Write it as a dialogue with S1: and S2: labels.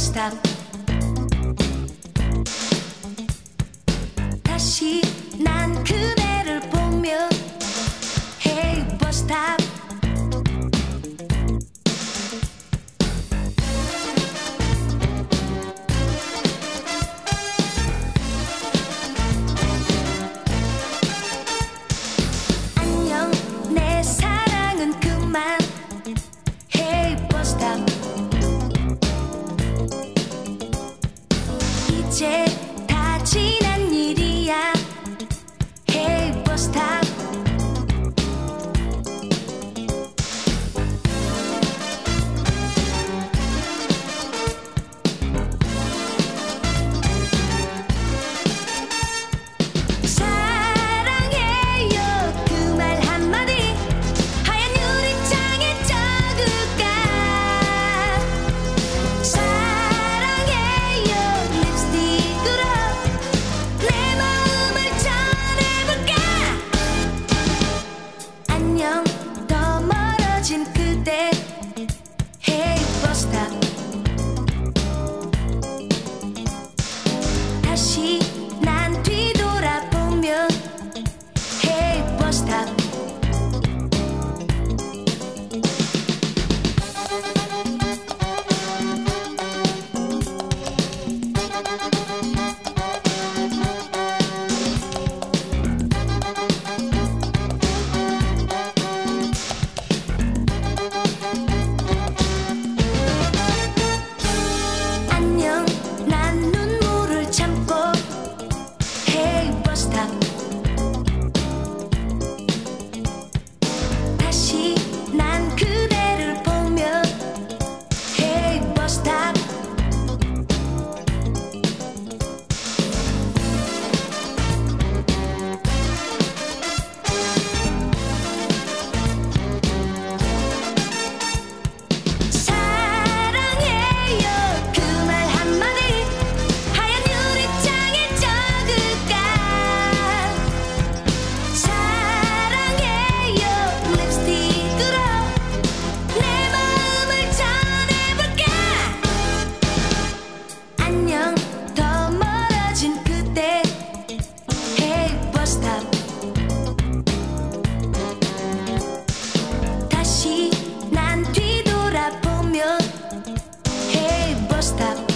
S1: した다시 난 그대를 보며 헤이버스탑 街した。 안녕 더 멀어진 그때 Hey bus stop 다시 난 뒤돌아보면 Hey bus stop